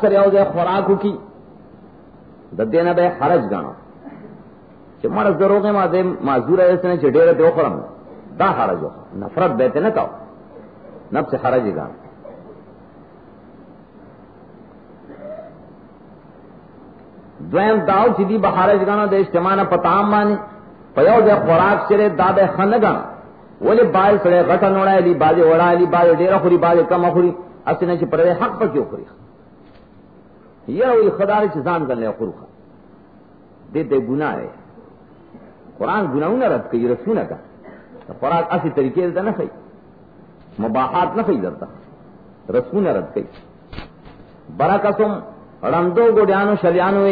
Sir you دے خوراکو کی۔ ددینا بے حرج گانا۔ چھ مرز دروغے ما دے معذور ہے اسنے چھ ڈیرے دے اخرم۔ دا حرج ہو۔ نفرت بیتے نہ کہو نفس حرج گانا۔ دویم داو چی دی بحرج گانا دے اجتماعنا پتام مانی پیو دے خوراک سرے دا بے خن گانا۔ ولی بائی سرے غٹا نوڑا ہے، لی بازی وڑا ہے، لی بازی ڈیرہ خوری بازی کم خوری۔ اسنے چھ پردے حق پر کیوں خوری؟ یہ وہی خدا نے چزان کر لیا خروخا دیتے گناہ ہے قرآن گناہ نہ رد کئی رسول کا قرآن اسی طریقے سے نہ خی مباحات نہ خی درتا رسول نہ رد کئی برا قسم رندو گوڈیانو شلیانو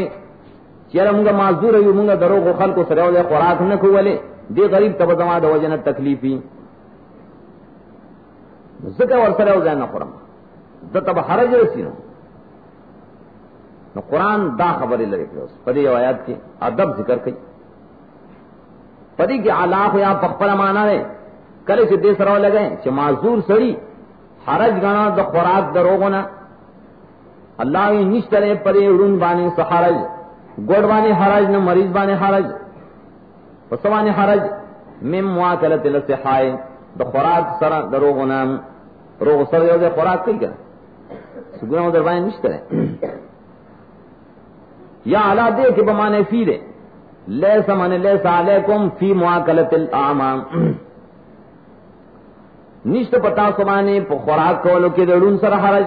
چیر منگا معذور ہے منگا درو کو خلق کو سریو دے خوراک نہ کو ولے دے غریب تب زما د وجنه تکلیفی زکه ور سره وځه نه خورم. د تب حرج رسینو نو قرآن دا خبر لڑے کر پدی آیات کی ادب ذکر کی پدی کی آلاف یا پخپل مانا رہے کلے سے دے سرو لگے چھ معذور سڑی حرج گنا دا خوراک دروغنا اللہ کی نشترے پدی اڑون بانے سحرج گوڑ بانے حرج. نہ مریض بانے حرج. پسوانے حرج؟ مم مواکلت لسحائے دا خوراک سر دروغنا روغ سر یو دے خوراک کئی کرے سگنہ در بانے نشترے یا علا دے کہ بمانے فی دے لے سمن لے سالیکم فی معاکلت الاعمام۔ نشت پتا سمانے پا خوراک کولو کے دڑون سر حرج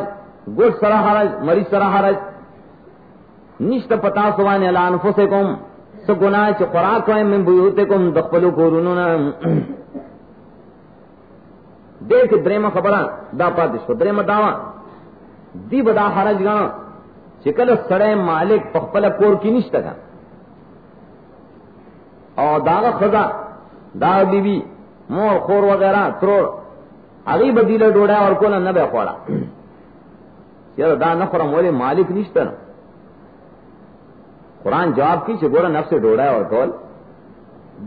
گوش سر حرج، مریض سر حرج۔ نشت پتا سمانے علا انفسکم، سو گناہ خوراک کوئے من بیوتکم دخپلو کورونونا دیکھ دریم خبران، دا پاتش کو، دریم داوا دی بدا حرج گانا۔ چکل سڑے مالک پخپل کور کی نشتا کا اور داغ خدا داغ بی بی مور، خور وغیرہ تروڑ اگی بدیل ڈوڑا اور کولا نہ بے خوڑا یار دا نخرم ولی مالک نشتا نا قرآن جواب کی چھے گورا نفس ڈوڑا اور کول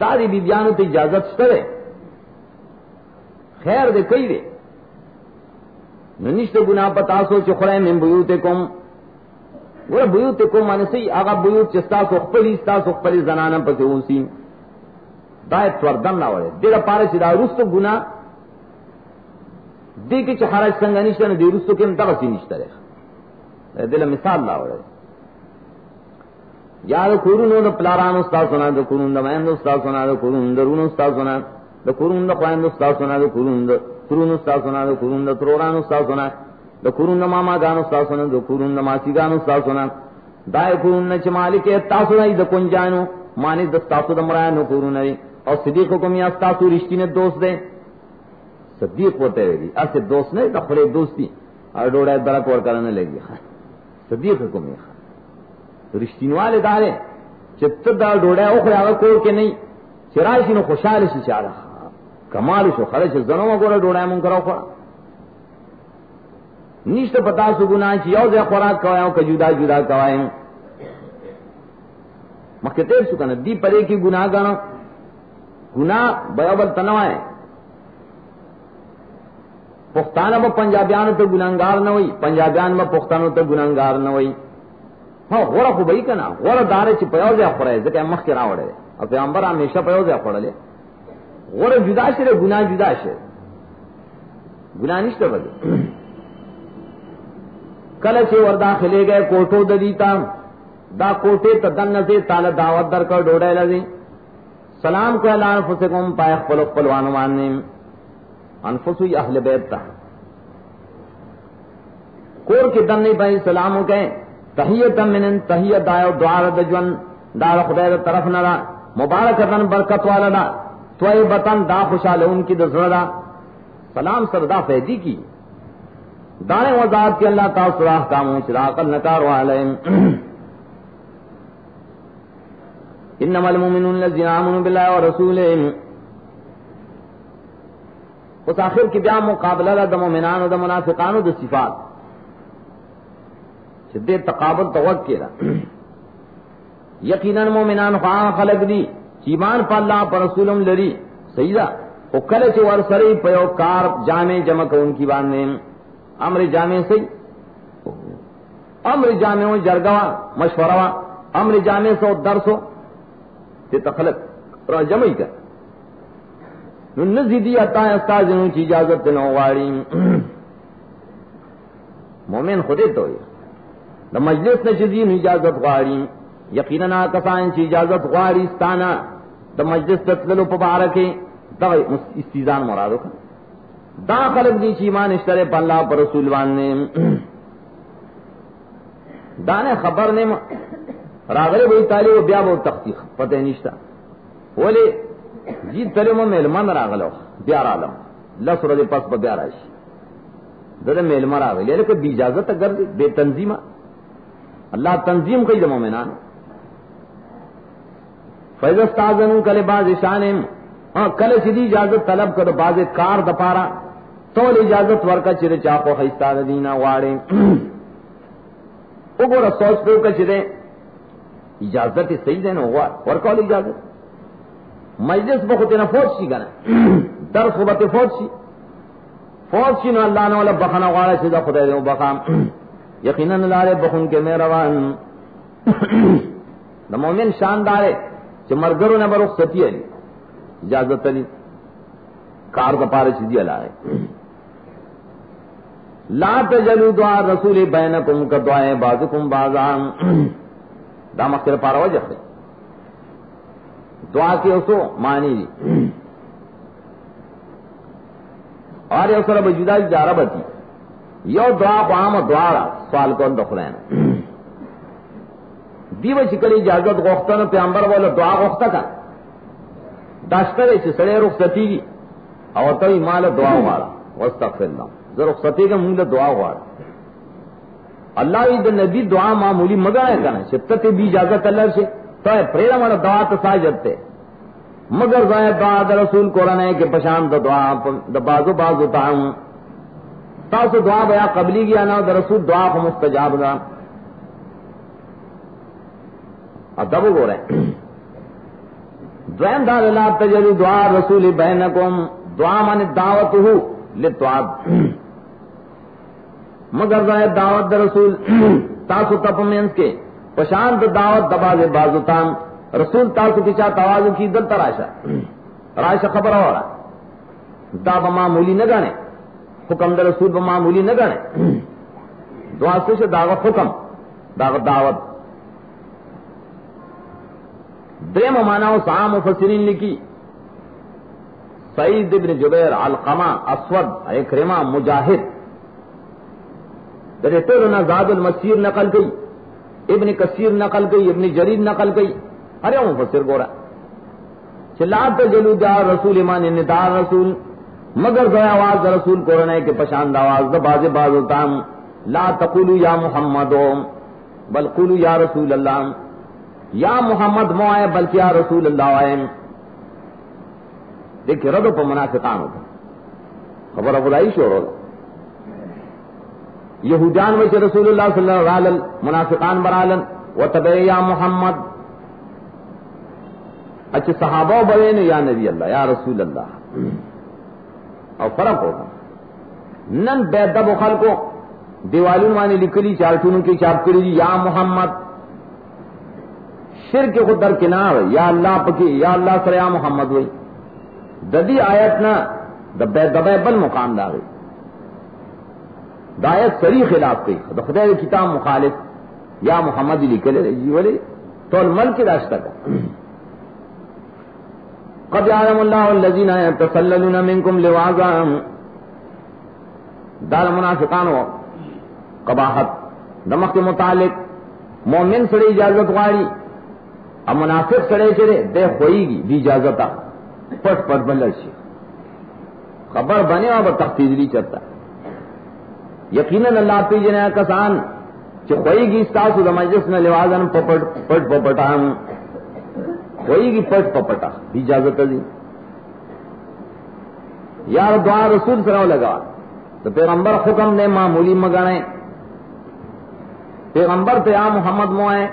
دا دی بی بیانو تی اجازت شتا دے خیر دے کئی دے نشتا گناہ پتاسو چھے خورای من بیوتکم. وہ بیوت کو من سی آگا بیوت چستا سو خپلی ستا سو خپلی زنانا پسی اونسی دایت وردن نہ وڑے دیر پارے چی دا رستو گنا دی کی چی حرج سنگا نشتا نا دی رستو کم دغسی نشتا رے دل مثال لا وڑے یا دا کورونو دا پلارانو استا سنا دا کورون دا مین دا استا سنا دا کورون دا رونو استا سنا دا کورون دا خوین استا سنا دا کورون دا ترونو استا سنا دا کورون دا ترورانو استا سنا د کورون د ماما غانو تاسو نه د کورون د ماسی غانو تاسو نه دای کورون مالک تاسو نه د کنجانو معنی د تاسو د مرانو کورون نه او صدیق کوم یا تاسو رښتینه دوست دی صدیق ہوتے رہی ایسے دوست نہیں تو خرے دوستی. اور ڈوڑا درک اور کرنے لگی صدیق حکم یہ رشتین والے دارے چت دار ڈوڑا او خرا کو کہ نہیں چرائشی نو خوشحال شي چارا کمال شو خرچ زنو گورا ڈوڑا من کرو خورا نیشت پتا سو گنا چی، یو دے خوراک کوایاں کہ جدا جدا کوایاں مکہ تیر سو کنا، دی پرے کی گناہ گانا۔ گناہ بیابل تنوائے پختانہ با پنجابیان تو گناہگار نہ ہوئی پنجابیان با پختانو تو گناہگار نہ ہوئی ہاں غورا خو بئی کنا، غورا دارے چی پیاو دے خورے زکے مخ کی راوڑے اور پیغمبر ہمیشہ پیاو دے خورے لے۔ غورا جدا شرے گناہ جدا شرے گناہ نشتے بلے کل چی ور داخلے گئے، کوٹو ددیتا۔ دا کوٹے تا دن نزے تالا دعوت در کر ڈوڑے لگے سلام کو اللہ انفسکم پائے خپلو خپلوانو ماننے۔ انفسو اہل بیت تا۔ کور کے دن نہیں بھائی سلامو کہیں تحیت من تحیت دایو دعا دجون دار خدای دا طرف نرا مبارک دن برکت والا دا۔ توئی بطن دا خوشحال ان کی دزردا سلام سردا فیدی کی۔ دانے وزاد کی اللہ تعالی سراح کاموں شراق النکار والیم انما المؤمنون الذين امنوا بالله ورسوله۔ اس آخر کی بیا مقابلہ دا مومنان و دا منافقان و دا صفات۔ دے تقابل توق کے یقیناً مومنان خواہ خلق دی چیمان پا اللہ پر رسولم لری۔ سیدہ او کل چی ورسری پیو کار جامع جمع کو ان کی باندے امر جامع سی۔ امر جامع جرگوا مشورہ امر جامع سو درسو تے تخلق را جمعی کر۔ نزیدی اتا استاد جنوں چی اجازت نو واڑی۔ مومن خودے تو دا مجلس نے چیزی اجازت واڑی۔ یقینا کسان چی اجازت واڑی ستانا۔ دا مجلس تتلو پبارکے۔ دا استیزان مرادو کا دا خلق دی چی مان اشترے پا اللہ پر رسول واننے دانے خبر نے راغلے بھئی تالی و بیا بہت تختی پتہ نشتا۔ بولے جی تلے میں میلمان راغلو، بیا رالم لس رضی پس پا بیا راشی۔ در میلمان راغلے، لیکن بی اجازت اگر بے تنظیمہ۔ اللہ تنظیم کئی دا مومنان۔ فیض استاذن کل باز شانم ہاں کل سیدھی اجازت طلب کر باز کار دپارا۔ تو اجازت ورکا چرے چاپو خیستہ دینا واڑے وہ گورا سوچ پہ کا چرے اجازت صحیح دینا ہوا ورکا اجازت۔ مجلس بخت نہ فوج سی گنا۔ در صحبت فوج سی فوج سی نو اللہ نو بخنا واڑا سیدھا خدا دے بخام یقیناً لارے بخون کے میرا وان مومن شاندار ہے کہ مرگرو نے برخ ستی علی اجازت علی کار کا پارے سیدھی اللہ ہے۔ لا تجلو دعا رسول بینکم کا دعائیں بازکم بازان دا مخیر پارا وجہ ہے۔ دعا کے اسو مانی دی۔ اور یہ سر بجودہ جا رہا بتی یو دعا پام دعا را، سوال کون دخلین دیو چکلی اجازت غوختن پیامبر بولا دعا غوختا کا داشتر چھ سڑے رخصتی گی اور تبھی مال دعا غارا واستغفر اللہ ذرا رخصتی کا منگل دعا غارا اللہ عید نبی دعا معمولی مگا ہے کنا شدت بھی اجازت اللہ سے تو ہے پریرا والا دعا تو ساجت تے مگر ظاہر دعا دا رسول قرآن ہے کہ پشان دا دعا دا بازو بازو تاہم تاسو دعا بیا قبلی گیا نا دا رسول دعا کو مستجاب دا ادب ہو رہے دویم دار اللہ تجلی دعا رسول بینکم، دعا من دعوت ہو لتواب مگر ظاہر دعوت دا رسول، تاسو تپ تپمینس کے پشانت دعوت دباز بازتان رسول تاسو کی چاہتا آواز کی دل تراشا راشا خبر ہو رہا دا بمعمولی نہ گانے حکم دا رسول بمعمولی نہ گانے دعا سے دعوت حکم دعوت دعوت. درم مانا سام مفسرین لکھی سعید ابن جبیر، علقمہ، اسود اکرما مجاہد۔ درتے زاد المسیر نقل گئی ابن کثیر نقل گئی ابن جریر نقل گئی ارے مفسر گورا۔ چلات جلو دار رسول ایمان یعنی ندار رسول۔ مگر گیا آواز رسول کو رنے کے پشاند آواز دا باز باز ہوتا لا تقولو یا محمد بل قولو یا رسول اللہ۔ یا محمد مو آئے بلکہ یا رسول اللہ آئے دیکھیں ردو پا منافقان ہوتا خبر خدائی شور ہوتا یہودان میں رسول اللہ صلی اللہ علیہ وسلم، منافقان برالن و تبع یا محمد۔ اچھا صحابہ بڑے نے یا نبی اللہ، یا رسول اللہ۔ اور فرق ہوگا۔ نن بے دب و خل کو دیوالی مانی لکلی چارٹون کی چاپ کری جی یا محمد۔ شر کے خود در یا اللہ پکی، یا اللہ سر یا محمد ہوئی ددی آیت نہ دبے دبے بل مقام دار ہوئی دایت سری خلاف کی خدا کتاب مخالف یا محمد علی کلے جی بولے تو المل کے راستہ کا قد يعلم الله الذين يتسللون منكم لواذا۔ دار منافقان و قباحت۔ نمک کے متعلق مومن سڑے اجازت غاری۔ اب منافق سڑے چڑے دے ہوئی گی بھی اجازت پٹ پٹ بلر سی خبر بنے اور تختیزری چلتا یقیناً اللہ پی جنے کسان چھ خوئی گی ستاسو دا مجلس میں لوازن پپٹ، پٹ پپٹان۔ کوئی گی پٹ پپٹا۔ بھی اجازت دی۔ یار دعا رسول سراؤ لگا۔ تو پیغمبر حکم نے معمولی مگانے۔ پیغمبر پہ آ محمد موائے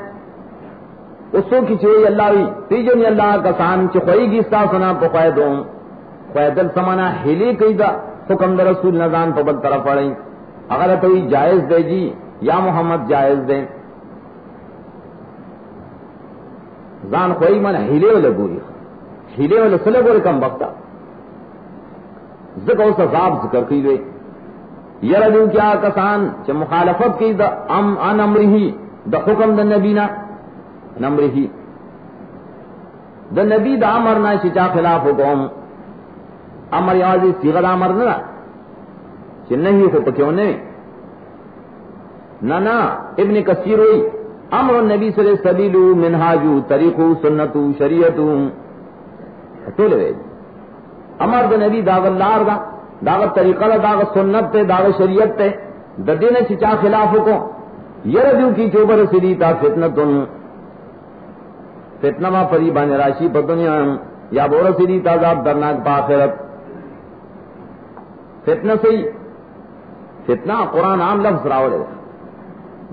اسو کی چوئی اللہ بھی تیجن اللہ کا سان چوئی گی ستا سنا تو قیدوں قیدل سمانا ہلی کئی دا حکم دا رسول نظام نظان پبل طرف پڑیں اگر تو جائز دے جی یا محمد جائز دیں۔ زان خوئی من ہیلے والے گوری۔ ہیلے والے سلے گورے کم بکتا ذکر اس عذاب ذکر کی گئی یردو کیا کسان چھ مخالفت کی دا، ام ان امرہی دا حکم دا نبینا۔ نمرہی دا نبی دا امرنا چھ خلاف حکم امر یوازی سیغد امر نا چھ نہیں خو پکیوں نے نا نا ابن کثیر ہوئی امر النبی صلی اللہ علیہ وسلم منہاجو طریقو سنتو شریعتو۔ تو لے امر دا نبی داغ اللہ دا، داغ طریقہ دا، داغ سنت تے، داغ شریعت تے۔ دا دین چچا خلاف کو یردیو کی چوبر سلی تا فتنتن۔ فتنہ ما پری بان راشی پا دنیا یا بور سلی تا عذاب درناک پا آخرت۔ فتنہ سی، فتنہ قرآن عام لفظ راولے۔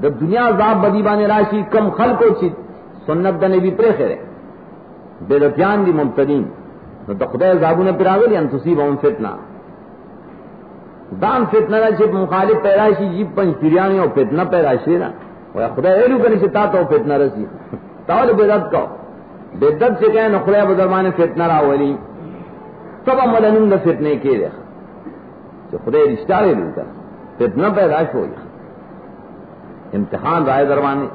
دا دنیا عذاب بدی بان راشی کم خلق خلقو چی سنت دا نبی پریخے رہے بیدتیان دی ممتدین۔ نو دا خدای عذابونه پراغلی ان تصیبهم فتنہ۔ دان فتنہ دا چپ مخالف پیدا شي جیب پنج پیریانی او فتنہ پیدا شي نا۔ و خدای ایلو کنی چتا تو فتنہ رسی۔ تاول بدت کو بدت سے کہیں نو خدای بدرمان فتنہ راولی تب ملنون دا فتنے کے دے. چھ خدای رشتہ لے لو کر فتنہ پیدا شو امتحان رائے دروانے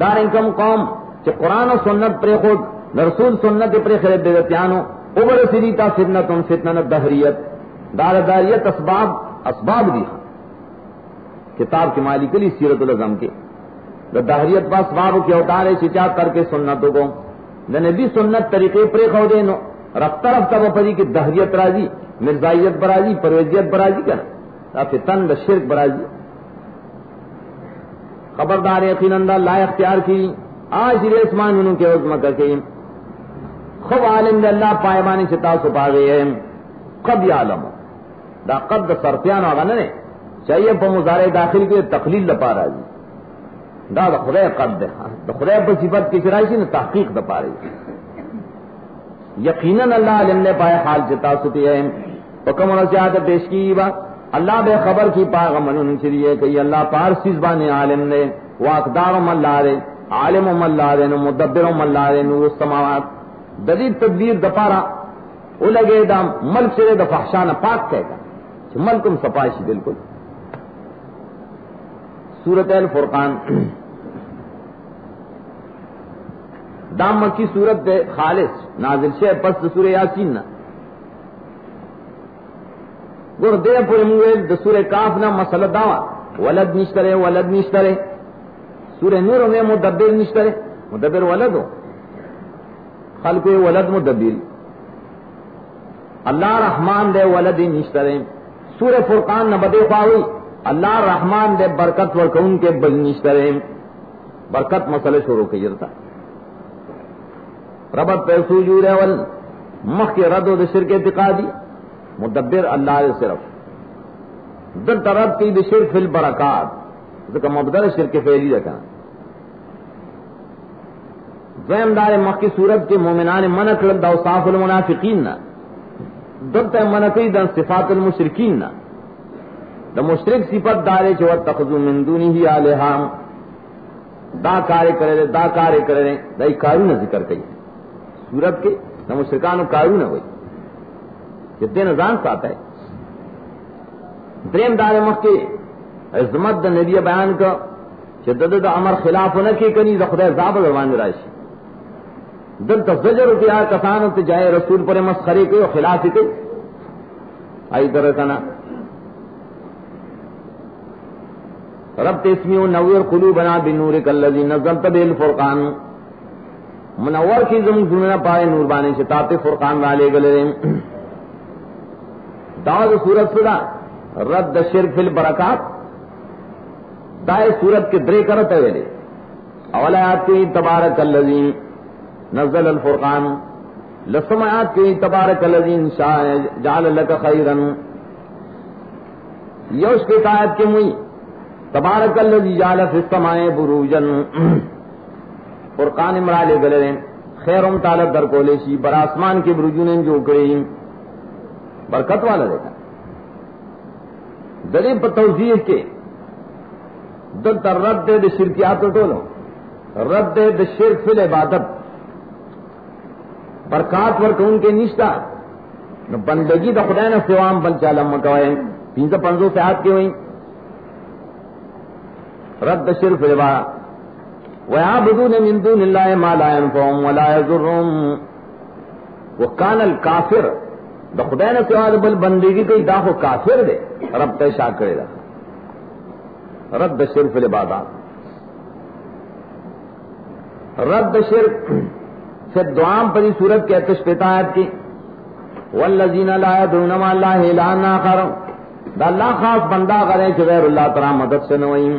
دار انکم قوم. چھ قرآن و سنت پر خود رسول سنت پر خرید دیتیانو اوبر سریتا فتنت ان فتنت دہریت دار داریت اسباب اسباب دی کتاب کی مالک لی سیرت الازم کے. دا دہریت با اسباب کے اوتارے چچا کر کے سنتوں کو۔ دا نبی سنت طریقے پر خو دے نو۔ رفتہ رفتہ بپری کی دہریت راضی، مرزائیت برازی پرویزیت برازی کنا فتن، دا شرک برازی خبردار یقیناً لا اختیار کی۔ آج ریسمان انہوں کے عظمہ کر کے۔ خب عالم دے اللہ پائبانی چتا سپا گئے قد عالم دا قد سرتیان آگا نے چاہیے پا مزارے داخل کے تقلیل لپا رہا جی دا دا خدای قد دے دا خدای پر صفت کی چرائشی نے تحقیق دپا رہی یقیناً اللہ علم نے پائے حال چتا ستی ہے حکم نصیحت پیش کی با اللہ بے خبر کی پاغ منون چلیے کہ اللہ پارسی زبان عالم نے واقدار ملا رے عالم ملا رے مدبر ملا رے نور السماوات ددی تدبیر دپارا او لگے دا ملک سے دا فحشان پاک کہتا کہ ملکم سپاشی بالکل. سورت الفرقان. دام مکی سورت دے خالص، نازل شے، پس سور یاسین نا. گر دے پوری مویل دا سور کاف نا مسئلہ داوا ولد نشترے ولد نشترے سور نور میں مدبر نشترے مدبر ولد ہو. خلق ولد مدبر. اللہ رحمان دے ولد نشترے سور فرقان نہ بدے پاوی اللہ رحمان دے برکت ورکون کے بل نشترے برکت مسئلہ شروع کی جرتا ربط پہ سوجود اول، مخ کے رد و شرک اعتقادی، مدبر اللہ صرف۔ در ترد کی بشرک فی البرکات مبدل شرک فیلی رکھا۔ دویم دار مخ کی صورت کے مومنان من کړل دا اوصاف المنافقین نا۔ دلته من کوي صفات المشرکین نا۔ د مشرک صفت دار چې وتخذو من دونه الها دا کار کرے دا کار کرے دا کارونه ذکر کوي صورت کے د مشرکانو کارونه وای چې دین ځان ساته دریم دار مخ کی عظمت د نبی بیان کا چې د د امر خلاف نه کی کني د خدای عذاب روان راشي دل تزجر کیا کسان تے جائے رسول پر مسخری کے خلاف کے آئی طرح کنا رب تسمی و نور قلو بنا بنور کلذی نزلت بیل فرقان منور کی زم زمنا پائے نور بانے سے تاتے فرقان والے گلے داغ سورت صدا رد شرک فی البرکات دائے سورت کے درے کرتے ویلے اولیات کی تبارک اللذین نزل الفرقان، لسمعات کی تبارک الذین جعل لك خیرا یوش کی تایت کے موئی۔ تبارک الذی جعل فی السماء بروجا۔ فرقان امرالے گلے خیرم تعالی در کو لیشی بر آسمان کے برجون جو کرے برکت والا دیکھا۔ دلیل پر توضیح کے دل تر رد دے دے شرکیات ٹولو رد دے دے شرک فل عبادت برکات ورک ان کے نشتا نو بندگی دا خدا نہ سوام بل چالم مکوائے تین سو پنزو سے ہاتھ کی ہوئی رد شرف عبادت ويعبدون من دون الله ما لا ينفعهم ولا يضرهم. وكان الكافر دا خدای نے سوا بل بندگی کوئی، دا ہو کافر دے رب تے شاہ کرے دا رد شرف العبادات رد شرک سے دعام پری صورت کے اتش پیتایت کی. والذین لا يدعون مع الله الا اخر دا اللہ خاص بندہ کرے کہ غیر اللہ تعالی مدد سے نوئیں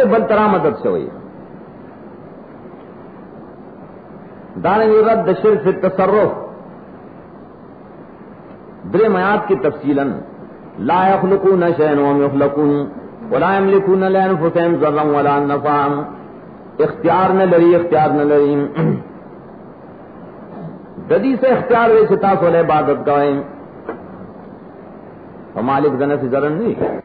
اغور بل ترا مدد سے ہوئی۔ دان رد شر سے تصرف۔ در میات کی تفصیل لا يخلقون شيئا وهم يخلقون ولا يملكون لانفسهم ضرا ولا نفعا۔ اختیار نہ لری، اختیار نہ لری۔ ددی سے اختیار وے ستا سولے عبادت گائیں مالک زنہ سے ضرر نہیں۔